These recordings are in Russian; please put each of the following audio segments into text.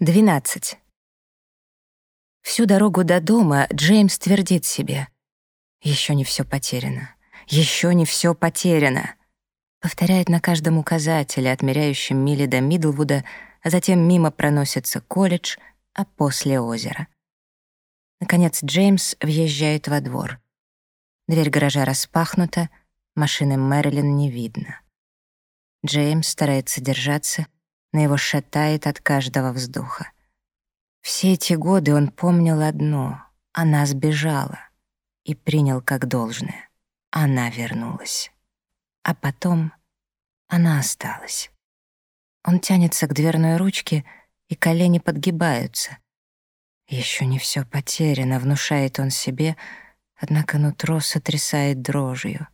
12. Всю дорогу до дома Джеймс твердит себе. «Еще не все потеряно. Еще не все потеряно». Повторяет на каждом указателе, отмеряющем мили до Мидлвуда, а затем мимо проносится колледж, а после озера. Наконец Джеймс въезжает во двор. Дверь гаража распахнута, машины Мэрилин не видно. Джеймс старается держаться — но его шатает от каждого вздоха. Все эти годы он помнил одно — она сбежала и принял как должное. Она вернулась. А потом она осталась. Он тянется к дверной ручке, и колени подгибаются. Еще не все потеряно, внушает он себе, однако нутро сотрясает дрожью.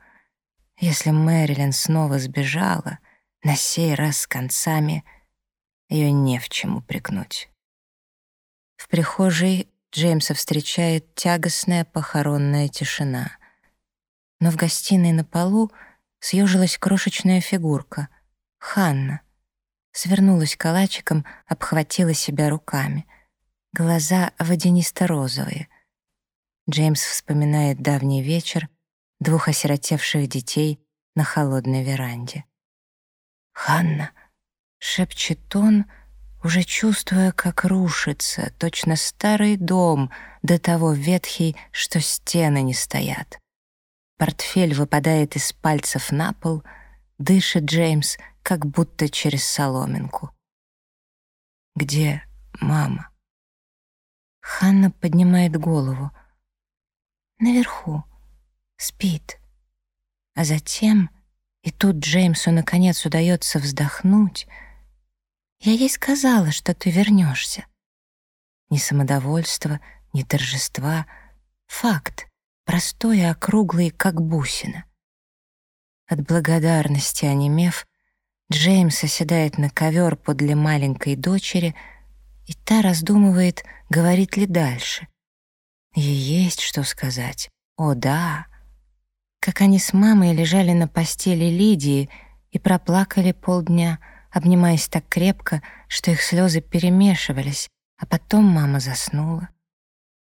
Если Мэрилин снова сбежала, на сей раз с концами — ее не в чем упрекнуть. В прихожей Джеймса встречает тягостная похоронная тишина. Но в гостиной на полу съежилась крошечная фигурка — Ханна. Свернулась калачиком, обхватила себя руками. Глаза водянисто-розовые. Джеймс вспоминает давний вечер, двух осиротевших детей на холодной веранде. «Ханна!» Шепчет он, уже чувствуя, как рушится, точно старый дом, до того ветхий, что стены не стоят. Портфель выпадает из пальцев на пол, дышит Джеймс, как будто через соломинку. «Где мама?» Ханна поднимает голову. «Наверху. Спит». А затем, и тут Джеймсу наконец удается вздохнуть — я ей сказала, что ты вернешься. Ни самодовольства, ни торжества. Факт, простой и округлый, как бусина. От благодарности онемев, Джеймс оседает на ковер подле маленькой дочери, и та раздумывает, говорит ли дальше. Ей есть что сказать. О, да! Как они с мамой лежали на постели Лидии и проплакали полдня — обнимаясь так крепко, что их слезы перемешивались, а потом мама заснула.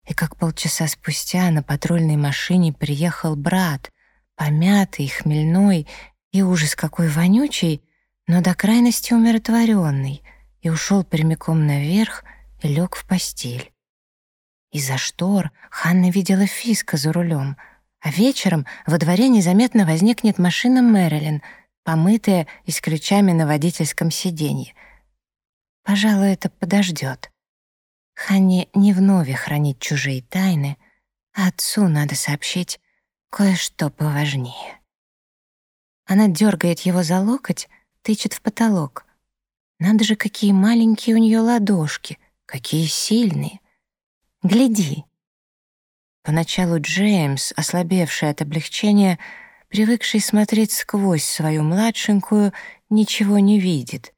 И как полчаса спустя на патрульной машине приехал брат, помятый, хмельной и ужас какой вонючий, но до крайности умиротворенный, и ушел прямиком наверх и лег в постель. Из-за штор Ханна видела Фиска за рулем, а вечером во дворе незаметно возникнет машина Мэрилин — помытая и с ключами на водительском сиденье. Пожалуй, это подождет. Ханне не вновь хранить чужие тайны, а отцу надо сообщить кое-что поважнее. Она дергает его за локоть, тычет в потолок. Надо же, какие маленькие у нее ладошки, какие сильные. Гляди. Поначалу Джеймс, ослабевший от облегчения, привыкший смотреть сквозь свою младшенькую, ничего не видит.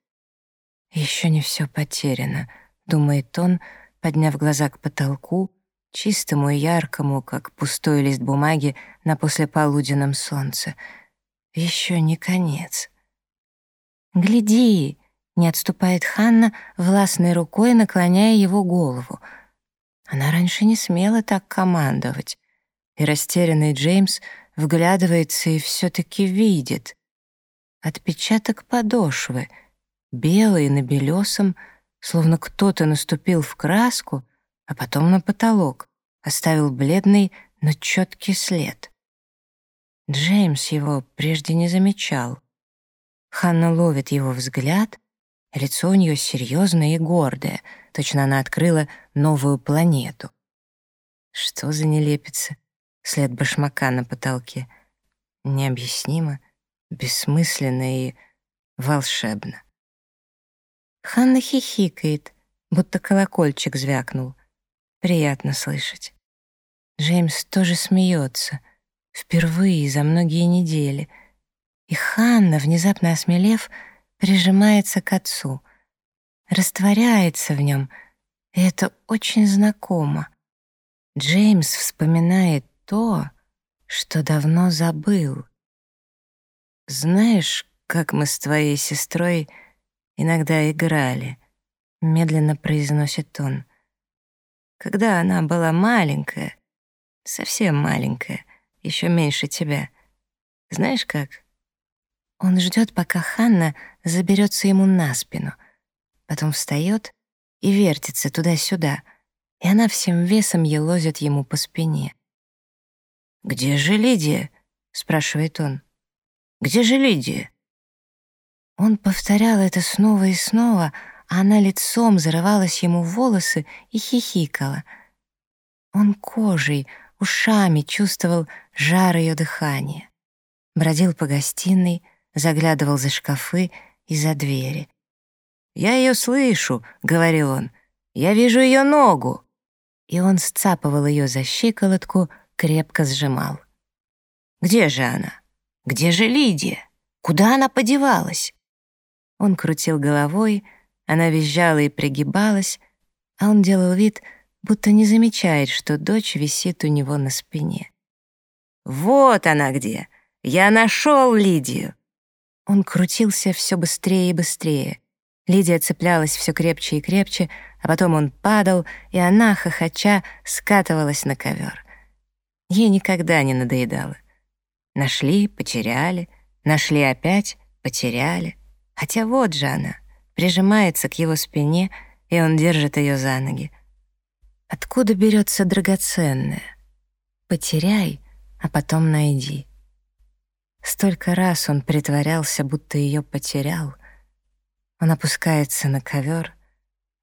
Еще не все потеряно», — думает он, подняв глаза к потолку, чистому и яркому, как пустой лист бумаги на послеполуденном солнце. Еще не конец. «Гляди!» — не отступает Ханна, властной рукой наклоняя его голову. Она раньше не смела так командовать. И растерянный Джеймс вглядывается и все-таки видит. Отпечаток подошвы, белый на белесом, словно кто-то наступил в краску, а потом на потолок, оставил бледный, но четкий след. Джеймс его прежде не замечал. Ханна ловит его взгляд, лицо у нее серьезное и гордое, точно она открыла новую планету. Что за нелепица? След башмака на потолке. Необъяснимо, бессмысленно и волшебно. Ханна хихикает, будто колокольчик звякнул. Приятно слышать. Джеймс тоже смеется, впервые за многие недели. И Ханна, внезапно осмелев, прижимается к отцу, растворяется в нем, и это очень знакомо. Джеймс вспоминает то, что давно забыл. Знаешь, как мы с твоей сестрой иногда играли? — медленно произносит он. «Когда она была маленькая, совсем маленькая, еще меньше тебя. Знаешь как?» Он ждет, пока Ханна заберется ему на спину, потом встает и вертится туда-сюда, и она всем весом елозит ему по спине. «Где же Лидия?» — спрашивает он. «Где же Лидия?» Он повторял это снова и снова, а она лицом зарывалась ему в волосы и хихикала. Он кожей, ушами чувствовал жар ее дыхания. Бродил по гостиной, заглядывал за шкафы и за двери. «Я ее слышу», — говорил он. «Я вижу ее ногу». И он сцапывал ее за щиколотку, крепко сжимал. «Где же она? Где же Лидия? Куда она подевалась?» Он крутил головой, она визжала и пригибалась, а он делал вид, будто не замечает, что дочь висит у него на спине. «Вот она где! Я нашел Лидию!» Он крутился все быстрее и быстрее. Лидия цеплялась все крепче и крепче, а потом он падал, и она, хохоча, скатывалась на ковер. Ей никогда не надоедало. Нашли, потеряли, нашли опять, потеряли. Хотя вот же она, прижимается к его спине, и он держит ее за ноги. Откуда берется драгоценное? Потеряй, а потом найди. Столько раз он притворялся, будто ее потерял. Он опускается на ковер,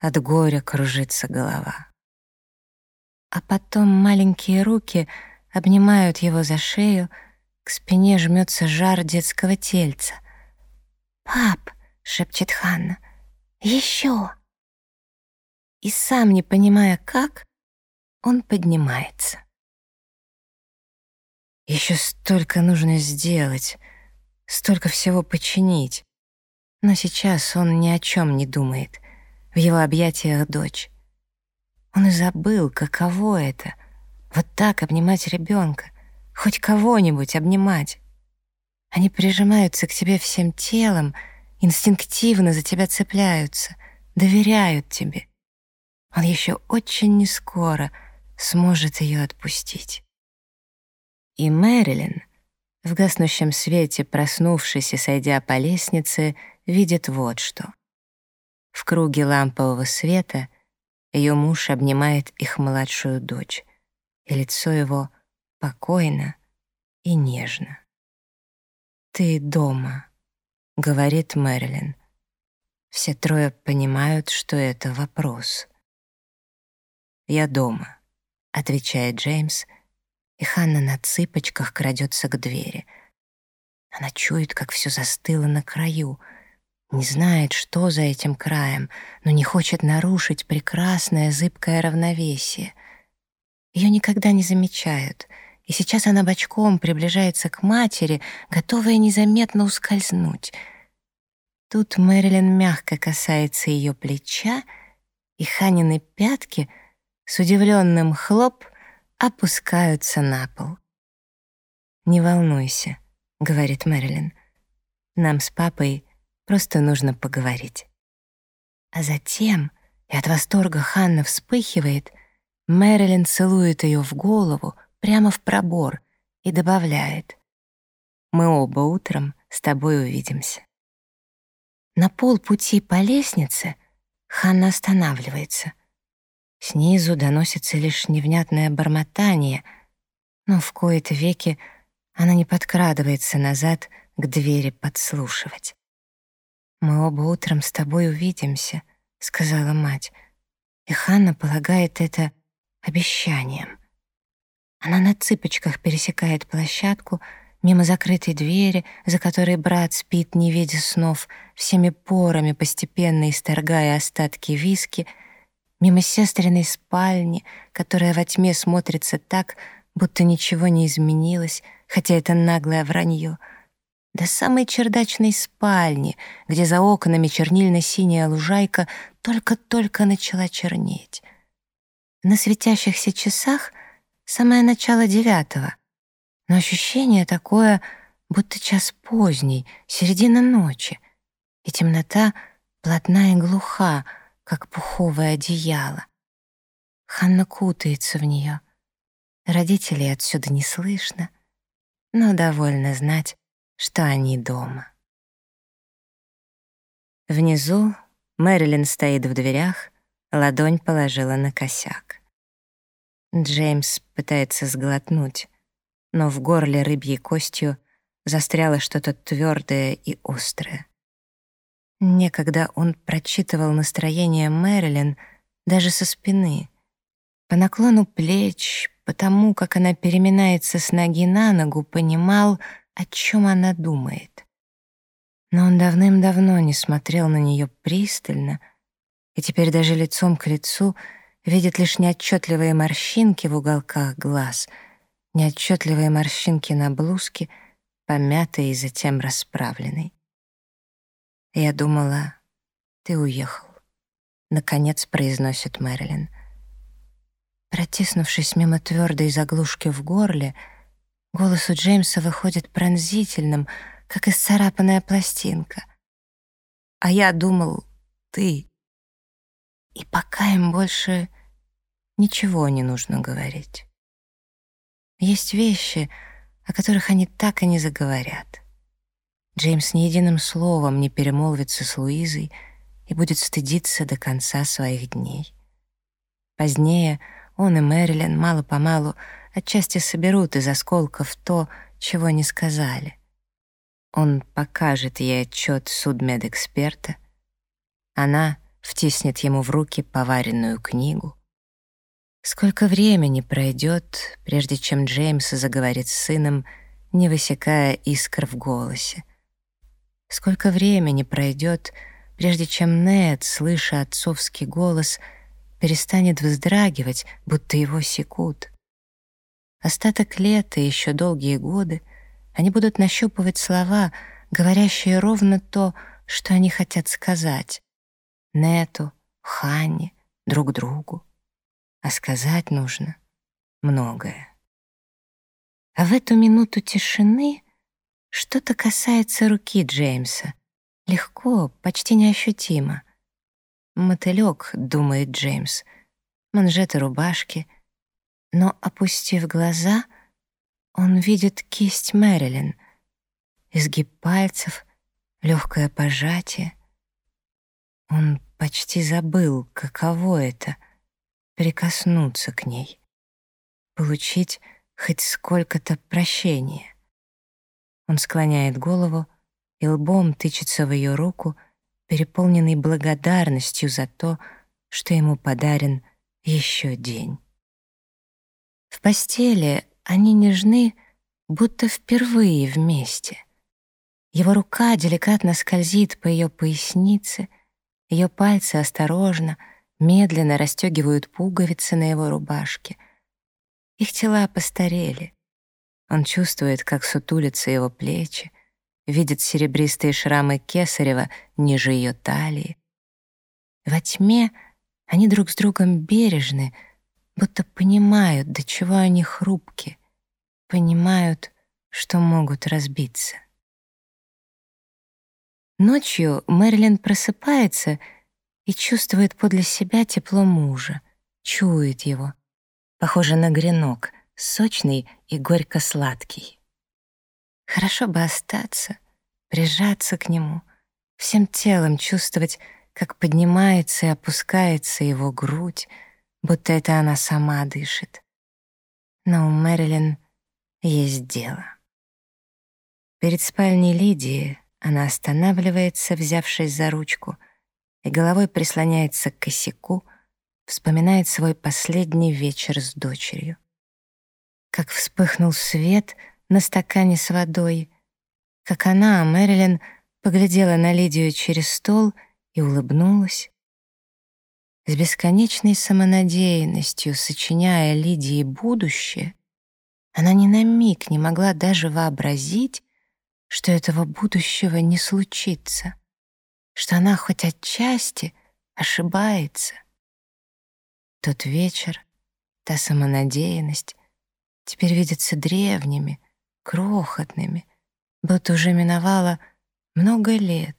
от горя кружится голова. А потом маленькие руки обнимают его за шею, к спине жмется жар детского тельца. «Пап!» — шепчет Ханна. «Еще!» И сам, не понимая как, он поднимается. Еще столько нужно сделать, столько всего починить. Но сейчас он ни о чем не думает. В его объятиях дочь. Он и забыл, каково это — вот так обнимать ребенка, хоть кого-нибудь обнимать. Они прижимаются к тебе всем телом, инстинктивно за тебя цепляются, доверяют тебе. Он еще очень нескоро сможет ее отпустить. И Мэрилин, в гаснущем свете проснувшись и сойдя по лестнице, видит вот что. В круге лампового света ее муж обнимает их младшую дочь, и лицо его покойно и нежно. «Ты дома», — говорит Мэрилин. Все трое понимают, что это вопрос. «Я дома», — отвечает Джеймс, и Ханна на цыпочках крадется к двери. Она чует, как все застыло на краю, не знает, что за этим краем, но не хочет нарушить прекрасное зыбкое равновесие. Ее никогда не замечают, и сейчас она бочком приближается к матери, готовая незаметно ускользнуть. Тут Мэрилин мягко касается ее плеча, и Ханины пятки с удивленным хлоп — опускаются на пол. «Не волнуйся», — говорит Мэрилин. «Нам с папой просто нужно поговорить». А затем, и от восторга Ханна вспыхивает, Мэрилин целует ее в голову, прямо в пробор, и добавляет «Мы оба утром с тобой увидимся». На полпути по лестнице Ханна останавливается — Снизу доносится лишь невнятное бормотание, но в кои-то веки она не подкрадывается назад к двери подслушивать. «Мы оба утром с тобой увидимся», — сказала мать, и Ханна полагает это обещанием. Она на цыпочках пересекает площадку, мимо закрытой двери, за которой брат спит, не видя снов, всеми порами постепенно исторгая остатки виски — мимо сестриной спальни, которая во тьме смотрится так, будто ничего не изменилось, хотя это наглое вранье, до самой чердачной спальни, где за окнами чернильно-синяя лужайка только-только начала чернеть. На светящихся часах самое начало девятого, но ощущение такое, будто час поздний, середина ночи, и темнота плотна и глуха, как пуховое одеяло. Ханна кутается в нее. Родителей отсюда не слышно, но довольно знать, что они дома. Внизу Мэрилин стоит в дверях, ладонь положила на косяк. Джеймс пытается сглотнуть, но в горле рыбьей костью застряло что-то твердое и острое. Некогда он прочитывал настроение Мэрилин даже со спины. По наклону плеч, по тому, как она переминается с ноги на ногу, понимал, о чем она думает. Но он давным-давно не смотрел на нее пристально, и теперь даже лицом к лицу видит лишь неотчетливые морщинки в уголках глаз, неотчетливые морщинки на блузке, помятой и затем расправленной. «Я думала, ты уехал», — наконец произносит Мэрилин. Протиснувшись мимо твердой заглушки в горле, голос у Джеймса выходит пронзительным, как исцарапанная пластинка. А я думал, ты. И пока им больше ничего не нужно говорить. Есть вещи, о которых они так и не заговорят. Джеймс ни единым словом не перемолвится с Луизой и будет стыдиться до конца своих дней. Позднее он и Мэрилин мало-помалу отчасти соберут из осколков то, чего не сказали. Он покажет ей отчет судмедэксперта, она втиснет ему в руки поваренную книгу. Сколько времени пройдет, прежде чем Джеймс заговорит с сыном, не высекая искр в голосе — Сколько времени пройдет, прежде чем Нед, слыша отцовский голос, перестанет вздрагивать, будто его секут. Остаток лета и еще долгие годы они будут нащупывать слова, говорящие ровно то, что они хотят сказать. Нету, Ханне, друг другу. А сказать нужно многое. А в эту минуту тишины что-то касается руки Джеймса. Легко, почти неощутимо. «Мотылёк», — думает Джеймс, манжеты рубашки. Но, опустив глаза, он видит кисть Мэрилин, изгиб пальцев, легкое пожатие. Он почти забыл, каково это — прикоснуться к ней, получить хоть сколько-то прощения. Он склоняет голову и лбом тычется в ее руку, переполненный благодарностью за то, что ему подарен еще день. В постели они нежны, будто впервые вместе. Его рука деликатно скользит по ее пояснице, ее пальцы осторожно, медленно расстегивают пуговицы на его рубашке. Их тела постарели. Он чувствует, как сутулятся его плечи, видит серебристые шрамы Кесарева ниже ее талии. Во тьме они друг с другом бережны, будто понимают, до чего они хрупки, понимают, что могут разбиться. Ночью Мэрилин просыпается и чувствует подле себя тепло мужа, чует его, похоже на гренок — сочный и горько-сладкий. Хорошо бы остаться, прижаться к нему, всем телом чувствовать, как поднимается и опускается его грудь, будто это она сама дышит. Но у Мэрилин есть дело. Перед спальней Лидии она останавливается, взявшись за ручку, и головой прислоняется к косяку, вспоминает свой последний вечер с дочерью как вспыхнул свет на стакане с водой, как она, Мэрилин, поглядела на Лидию через стол и улыбнулась. С бесконечной самонадеянностью, сочиняя Лидии будущее, она ни на миг не могла даже вообразить, что этого будущего не случится, что она хоть отчасти ошибается. Тот вечер, та самонадеянность, теперь видятся древними, крохотными, будто уже миновало много лет.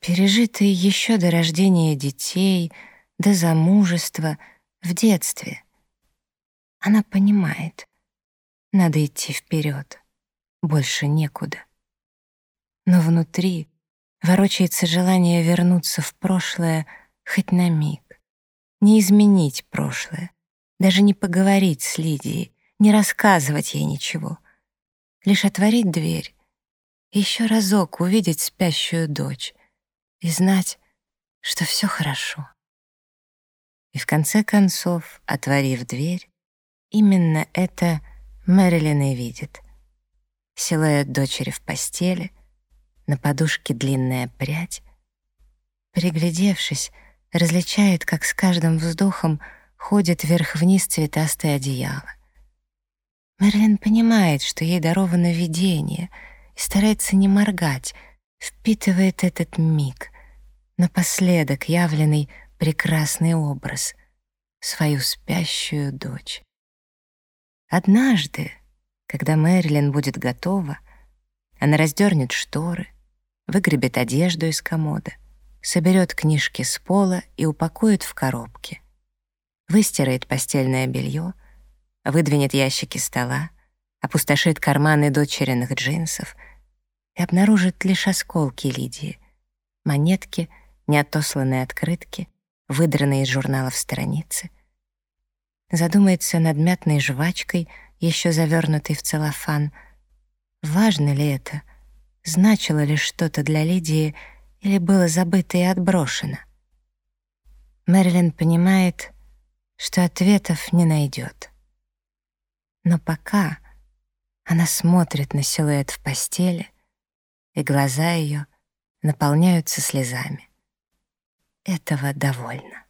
пережитые еще до рождения детей, до замужества, в детстве. Она понимает, надо идти вперед, больше некуда. Но внутри ворочается желание вернуться в прошлое хоть на миг, не изменить прошлое, даже не поговорить с Лидией, не рассказывать ей ничего, лишь отворить дверь, еще разок увидеть спящую дочь и знать, что все хорошо. И в конце концов, отворив дверь, именно это Мэрилин и видит. Силуэт дочери в постели, на подушке длинная прядь. Приглядевшись, различает, как с каждым вздохом ходит вверх-вниз цветастое одеяло. Мерлин понимает, что ей даровано видение, и старается не моргать, впитывает этот миг, напоследок явленный прекрасный образ, свою спящую дочь. Однажды, когда Мэрилин будет готова, она раздернет шторы, выгребет одежду из комода, соберет книжки с пола и упакует в коробки, выстирает постельное белье, выдвинет ящики стола, опустошит карманы дочериных джинсов и обнаружит лишь осколки Лидии, монетки, неотосланные открытки, выдранные из журналов страницы. Задумается над мятной жвачкой, еще завернутой в целлофан. Важно ли это? Значило ли что-то для Лидии или было забыто и отброшено? Мэрилин понимает, что ответов не найдет. Но пока она смотрит на силуэт в постели, и глаза ее наполняются слезами. Этого довольно.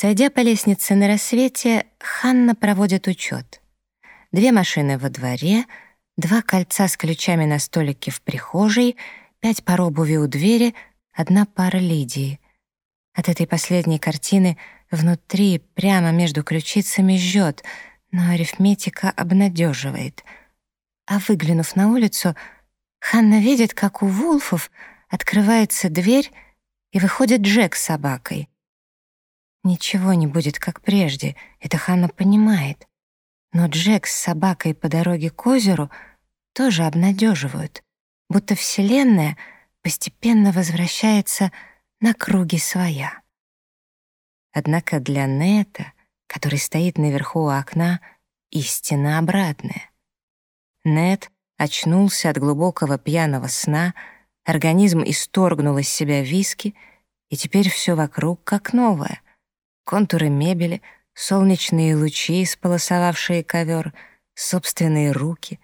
Сойдя по лестнице на рассвете, Ханна проводит учет. Две машины во дворе, два кольца с ключами на столике в прихожей, пять пар обуви у двери, одна пара Лидии. От этой последней картины — Внутри, прямо между ключицами, жжет, но арифметика обнадеживает. А выглянув на улицу, Ханна видит, как у Вулфов открывается дверь, и выходит Джек с собакой. Ничего не будет, как прежде, это Ханна понимает. Но Джек с собакой по дороге к озеру тоже обнадеживают, будто Вселенная постепенно возвращается на круги своя. Однако для Нета, который стоит наверху у окна, истина обратная. Нет очнулся от глубокого пьяного сна, организм исторгнул из себя виски, и теперь все вокруг как новое. Контуры мебели, солнечные лучи, сполосовавшие ковер, собственные руки.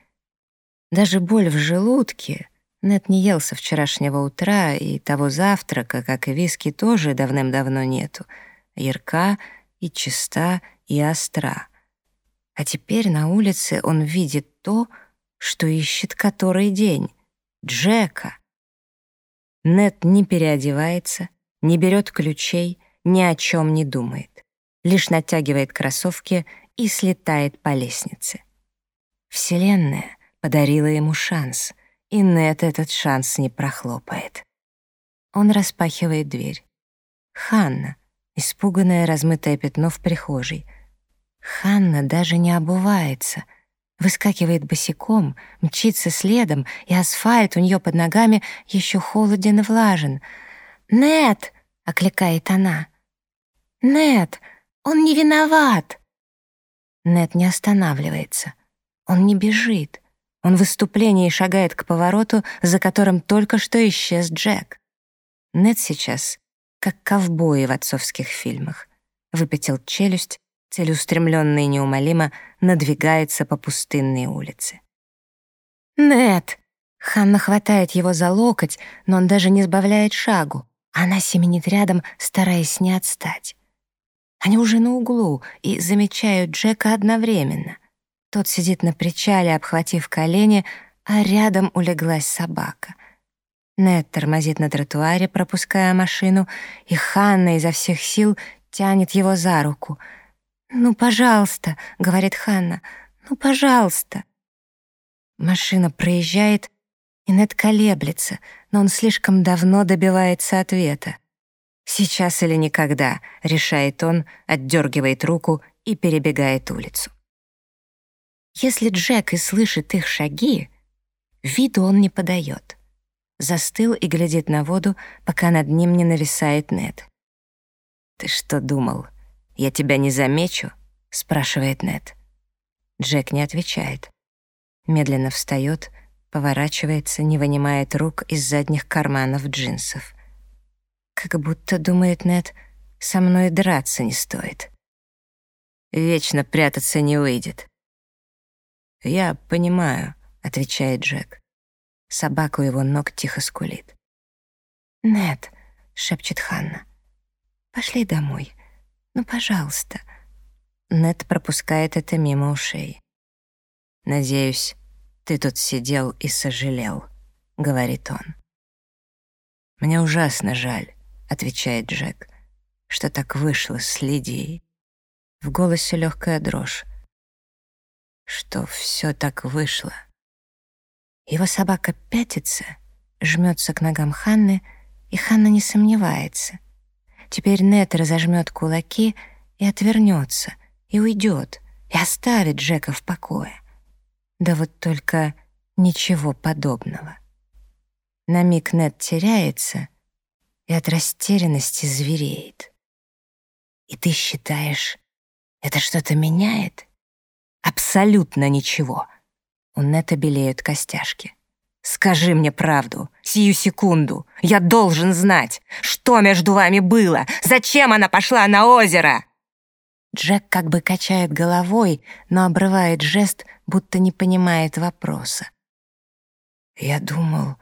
Даже боль в желудке — нет не ел со вчерашнего утра, и того завтрака, как и виски, тоже давным-давно нету — ярка и чиста и остра. А теперь на улице он видит то, что ищет который день — Джека. Нет не переодевается, не берет ключей, ни о чем не думает. Лишь натягивает кроссовки и слетает по лестнице. Вселенная подарила ему шанс, и Нет этот шанс не прохлопает. Он распахивает дверь. Ханна, испуганное размытое пятно в прихожей. Ханна даже не обувается, выскакивает босиком, мчится следом, и асфальт у нее под ногами еще холоден и влажен. «Нет!» — окликает она. «Нет! Он не виноват!» Нет не останавливается. Он не бежит. Он в выступлении шагает к повороту, за которым только что исчез Джек. Нет сейчас как ковбои в отцовских фильмах. Выпятил челюсть, целеустремленно и неумолимо надвигается по пустынной улице. «Нет!» Ханна хватает его за локоть, но он даже не сбавляет шагу. Она семенит рядом, стараясь не отстать. Они уже на углу и замечают Джека одновременно. Тот сидит на причале, обхватив колени, а рядом улеглась собака. Нед тормозит на тротуаре, пропуская машину, и Ханна изо всех сил тянет его за руку. «Ну, пожалуйста», — говорит Ханна, — «ну, пожалуйста». Машина проезжает, И Нед колеблется, но он слишком давно добивается ответа. «Сейчас или никогда», — решает он, отдергивает руку и перебегает улицу. Если Джек и слышит их шаги, виду он не подает. Застыл и глядит на воду, пока над ним не нависает Нед. «Ты что думал, я тебя не замечу?» — спрашивает Нед. Джек не отвечает. Медленно встает, поворачивается, не вынимает рук из задних карманов джинсов. Как будто, думает Нед, со мной драться не стоит. Вечно прятаться не выйдет. «Я понимаю», — отвечает Джек. Собака у его ног тихо скулит. «Нед», — шепчет Ханна, — «пошли домой. Ну, пожалуйста». Нед пропускает это мимо ушей. «Надеюсь, ты тут сидел и сожалел», — говорит он. «Мне ужасно жаль», — отвечает Джек, «что так вышло с Лидией». В голосе легкая дрожь. Что все так вышло. Его собака пятится, жмется к ногам Ханны, и Ханна не сомневается. Теперь Нет разожмет кулаки и отвернется, и уйдет, и оставит Джека в покое. Да вот только ничего подобного. На миг Нет теряется и от растерянности звереет. И ты считаешь, это что-то меняет? Абсолютно ничего. У Нета белеют костяшки. «Скажи мне правду, сию секунду. Я должен знать, что между вами было. Зачем она пошла на озеро?» Джек как бы качает головой, но обрывает жест, будто не понимает вопроса. «Я думал,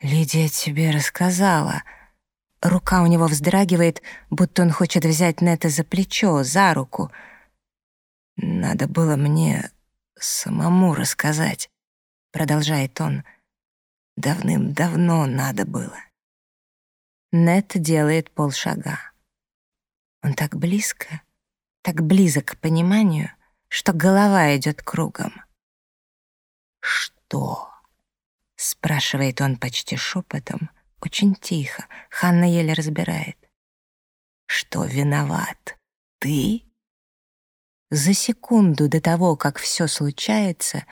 Лидия тебе рассказала». Рука у него вздрагивает, будто он хочет взять Нета за плечо, за руку. «Надо было мне самому рассказать», — продолжает он. «Давным-давно надо было». Нет делает полшага. Он так близко, так близок к пониманию, что голова идет кругом. «Что?» — спрашивает он почти шепотом, очень тихо. Ханна еле разбирает. «Что виноват? Ты?» За секунду до того, как все случается,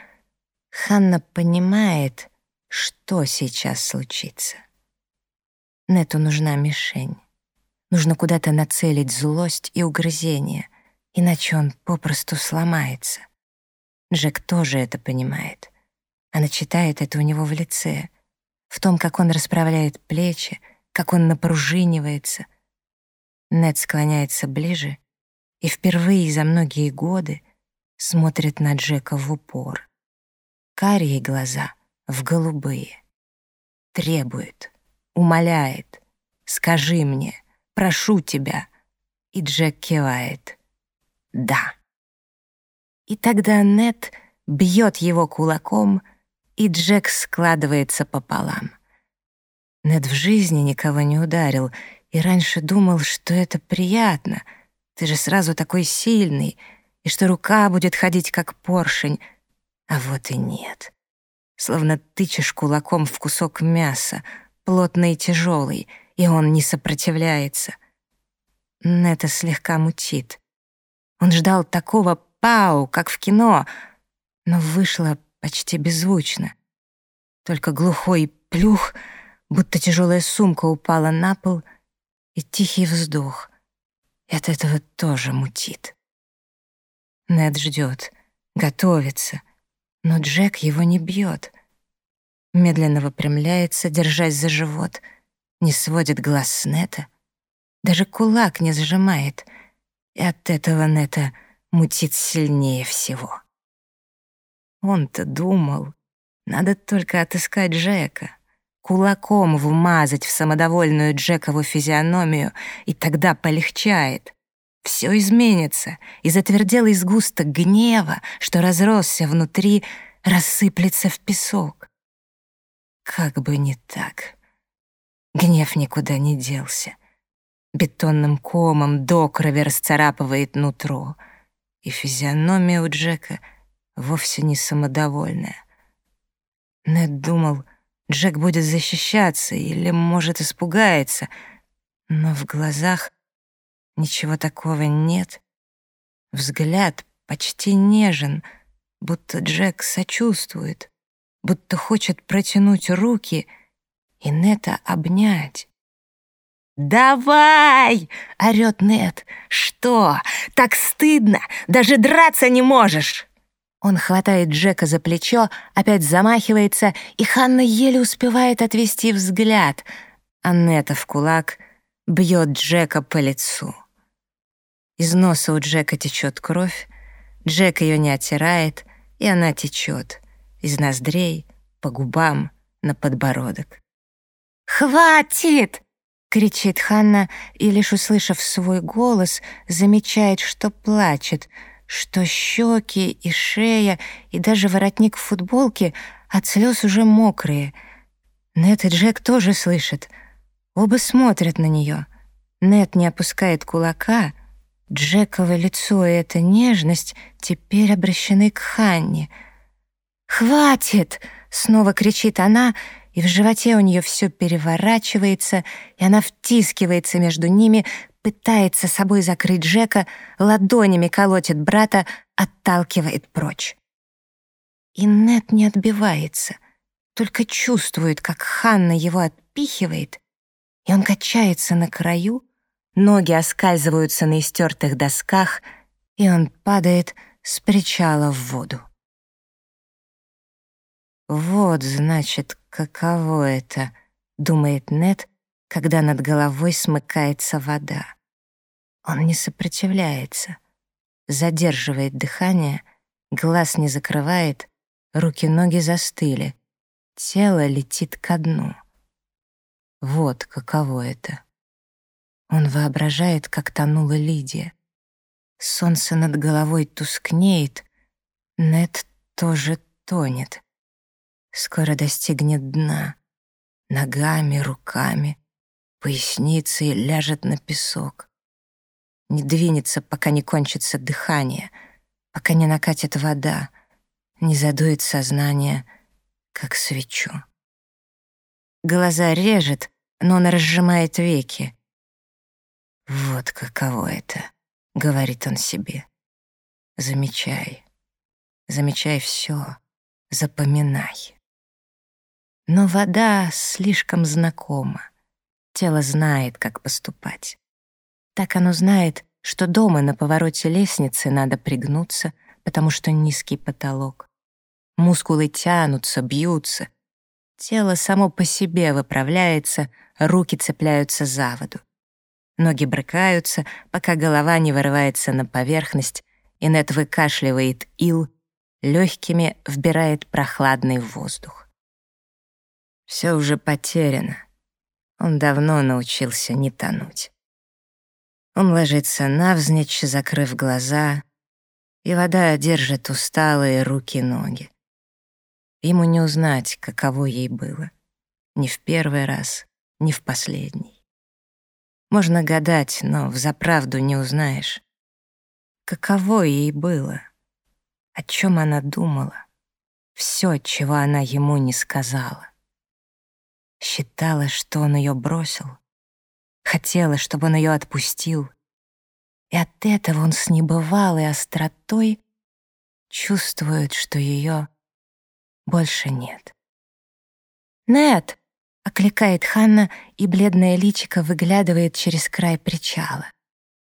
Ханна понимает, что сейчас случится. Нету нужна мишень. Нужно куда-то нацелить злость и угрызение, иначе он попросту сломается. Джек тоже это понимает. Она читает это у него в лице, в том, как он расправляет плечи, как он напружинивается. Нед склоняется ближе и впервые за многие годы смотрит на Джека в упор. Карие глаза в голубые. Требует, умоляет. «Скажи мне, прошу тебя». И Джек кивает. «Да». И тогда Нет бьет его кулаком, и Джек складывается пополам. Нед в жизни никого не ударил, и раньше думал, что это приятно — ты же сразу такой сильный, и что рука будет ходить как поршень. А вот и нет. Словно тычешь кулаком в кусок мяса, плотный и тяжелый, и он не сопротивляется. Это слегка мутит. Он ждал такого пау, как в кино, но вышло почти беззвучно. Только глухой плюх, будто тяжелая сумка упала на пол, и тихий вздох — и от этого тоже мутит. Нед ждет, готовится, но Джек его не бьет. Медленно выпрямляется, держась за живот, не сводит глаз с Нета, даже кулак не сжимает, и от этого Нета мутит сильнее всего. Он-то думал, надо только отыскать Джека, кулаком вмазать в самодовольную Джекову физиономию, и тогда полегчает. Все изменится, и затверделый сгусток гнева, что разросся внутри, рассыплется в песок. Как бы не так. Гнев никуда не делся. Бетонным комом до крови расцарапывает нутро, и физиономия у Джека вовсе не самодовольная. Нед думал, Джек будет защищаться или, может, испугается, но в глазах ничего такого нет. Взгляд почти нежен, будто Джек сочувствует, будто хочет протянуть руки и Нета обнять. «Давай!» — орёт Нет. «Что? Так стыдно! Даже драться не можешь!» Он хватает Джека за плечо, опять замахивается, и Ханна еле успевает отвести взгляд. Аннета в кулак бьет Джека по лицу. Из носа у Джека течет кровь, Джек ее не оттирает, и она течет из ноздрей, по губам, на подбородок. «Хватит!» — кричит Ханна, и, лишь услышав свой голос, замечает, что плачет, что щеки и шея, и даже воротник в футболке от слез уже мокрые. Нет и Джек тоже слышат. Оба смотрят на нее. Нет не опускает кулака. Джеково лицо и эта нежность теперь обращены к Ханне. «Хватит!» — снова кричит она — и в животе у нее все переворачивается, и она втискивается между ними, пытается собой закрыть Джека, ладонями колотит брата, отталкивает прочь. И Нет не отбивается, только чувствует, как Ханна его отпихивает, и он качается на краю, ноги оскальзываются на истертых досках, и он падает с причала в воду. Вот, значит, каково это, думает Нет, когда над головой смыкается вода. Он не сопротивляется, задерживает дыхание, глаз не закрывает, руки-ноги застыли, тело летит ко дну. Вот каково это. Он воображает, как тонула Лидия. Солнце над головой тускнеет, Нет тоже тонет скоро достигнет дна. Ногами, руками, поясницей ляжет на песок. Не двинется, пока не кончится дыхание, пока не накатит вода, не задует сознание, как свечу. Глаза режет, но он разжимает веки. «Вот каково это», — говорит он себе. «Замечай, замечай все, запоминай». Но вода слишком знакома. Тело знает, как поступать. Так оно знает, что дома на повороте лестницы надо пригнуться, потому что низкий потолок. Мускулы тянутся, бьются. Тело само по себе выправляется, руки цепляются за воду. Ноги брыкаются, пока голова не вырывается на поверхность, и Нет выкашливает ил, легкими вбирает прохладный воздух. Все уже потеряно. Он давно научился не тонуть. Он ложится навзничь, закрыв глаза, и вода держит усталые руки и ноги. Ему не узнать, каково ей было. Ни в первый раз, ни в последний. Можно гадать, но взаправду не узнаешь. Каково ей было? О чем она думала? Все, чего она ему не сказала. Считала, что он ее бросил. Хотела, чтобы он ее отпустил. И от этого он с небывалой остротой чувствует, что ее больше нет. «Нет!» — окликает Ханна, и бледное личико выглядывает через край причала.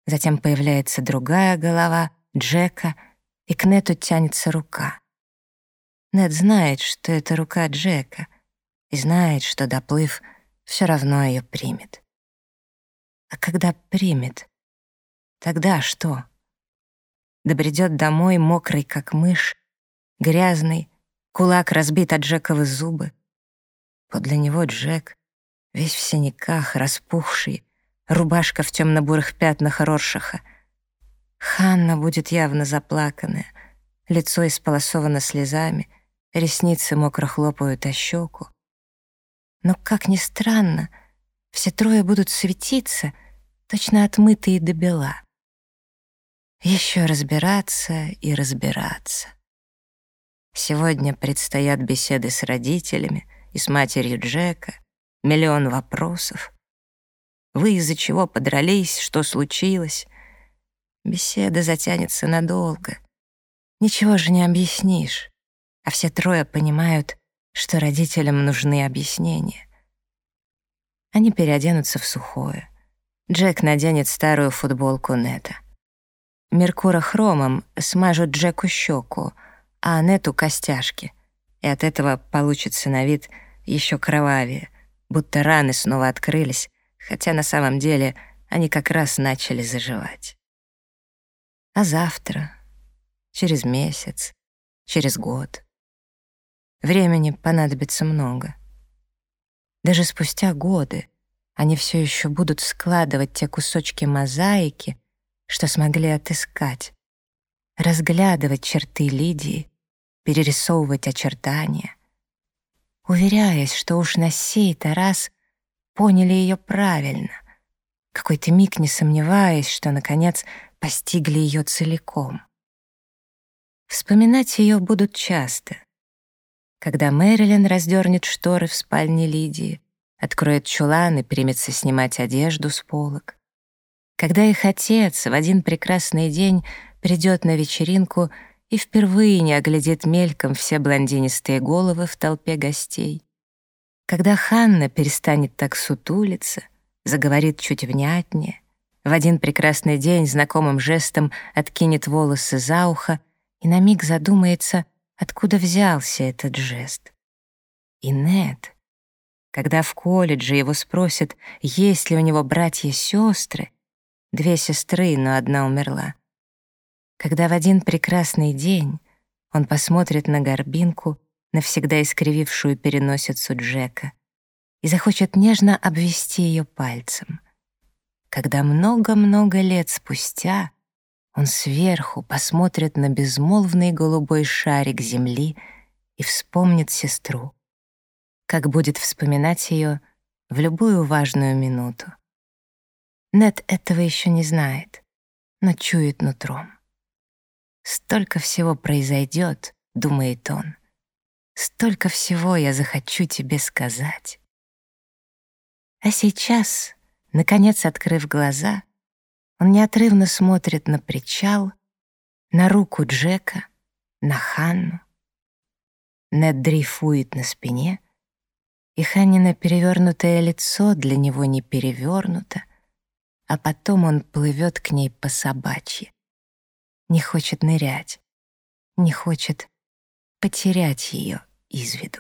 Затем появляется другая голова, Джека, и к Нету тянется рука. Нет знает, что это рука Джека — и знает, что доплыв, все равно ее примет. А когда примет, тогда что? Добредет домой мокрый, как мышь, грязный, кулак разбит от Джековы зубы. Подле него Джек, весь в синяках, распухший, рубашка в темно-бурых пятнах Роршаха. Ханна будет явно заплаканная, лицо исполосовано слезами, ресницы мокро хлопают о щеку. Но, как ни странно, все трое будут светиться, точно отмытые до бела. Еще разбираться и разбираться. Сегодня предстоят беседы с родителями и с матерью Джека, миллион вопросов. Вы из-за чего подрались, что случилось? Беседа затянется надолго. Ничего же не объяснишь. А все трое понимают, что родителям нужны объяснения. Они переоденутся в сухое. Джек наденет старую футболку Нета. Меркура хромом смажут Джеку щеку, а Нету костяшки. И от этого получится на вид еще кровавее, будто раны снова открылись, хотя на самом деле они как раз начали заживать. А завтра, через месяц, через год. Времени понадобится много. Даже спустя годы они все еще будут складывать те кусочки мозаики, что смогли отыскать, разглядывать черты Лидии, перерисовывать очертания, уверяясь, что уж на сей-то раз поняли ее правильно, какой-то миг не сомневаясь, что, наконец, постигли ее целиком. Вспоминать ее будут часто. Когда Мэрилин раздернет шторы в спальне Лидии, откроет чулан и примется снимать одежду с полок, когда их отец в один прекрасный день придет на вечеринку и впервые не оглядит мельком все блондинистые головы в толпе гостей, когда Ханна перестанет так сутулиться, заговорит чуть внятнее, в один прекрасный день знакомым жестом откинет волосы за ухо и на миг задумается, откуда взялся этот жест. И Нед, когда в колледже его спросят, есть ли у него братья-сестры, Две сестры, но одна умерла. Когда в один прекрасный день он посмотрит на горбинку, навсегда искривившую переносицу Джека, и захочет нежно обвести ее пальцем. Когда много-много лет спустя он сверху посмотрит на безмолвный голубой шарик земли и вспомнит сестру, как будет вспоминать ее в любую важную минуту. Нет этого еще не знает, но чует нутром. Столько всего произойдет, думает он. Столько всего я захочу тебе сказать. А сейчас, наконец открыв глаза, он неотрывно смотрит на причал, на руку Джека, на Ханну. Нед дрейфует на спине, и Ханнина перевернутое лицо для него не перевернуто — а потом он плывет к ней по собачьи. Не хочет нырять, не хочет потерять ее из виду.